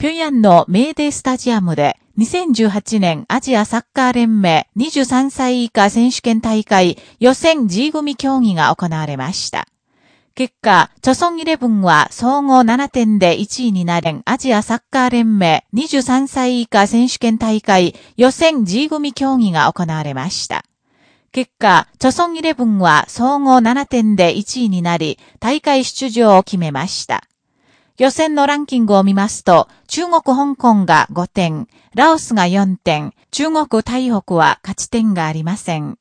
平壌のメーデースタジアムで2018年アジアサッカー連盟23歳以下選手権大会予選 G 組競技が行われました。結果、チョソンイレブンは総合7点で1位になれんアジアサッカー連盟23歳以下選手権大会予選 G 組競技が行われました。結果、チョソンイレブンは総合7点で1位になり、大会出場を決めました。予選のランキングを見ますと、中国香港が5点、ラオスが4点、中国台北は勝ち点がありません。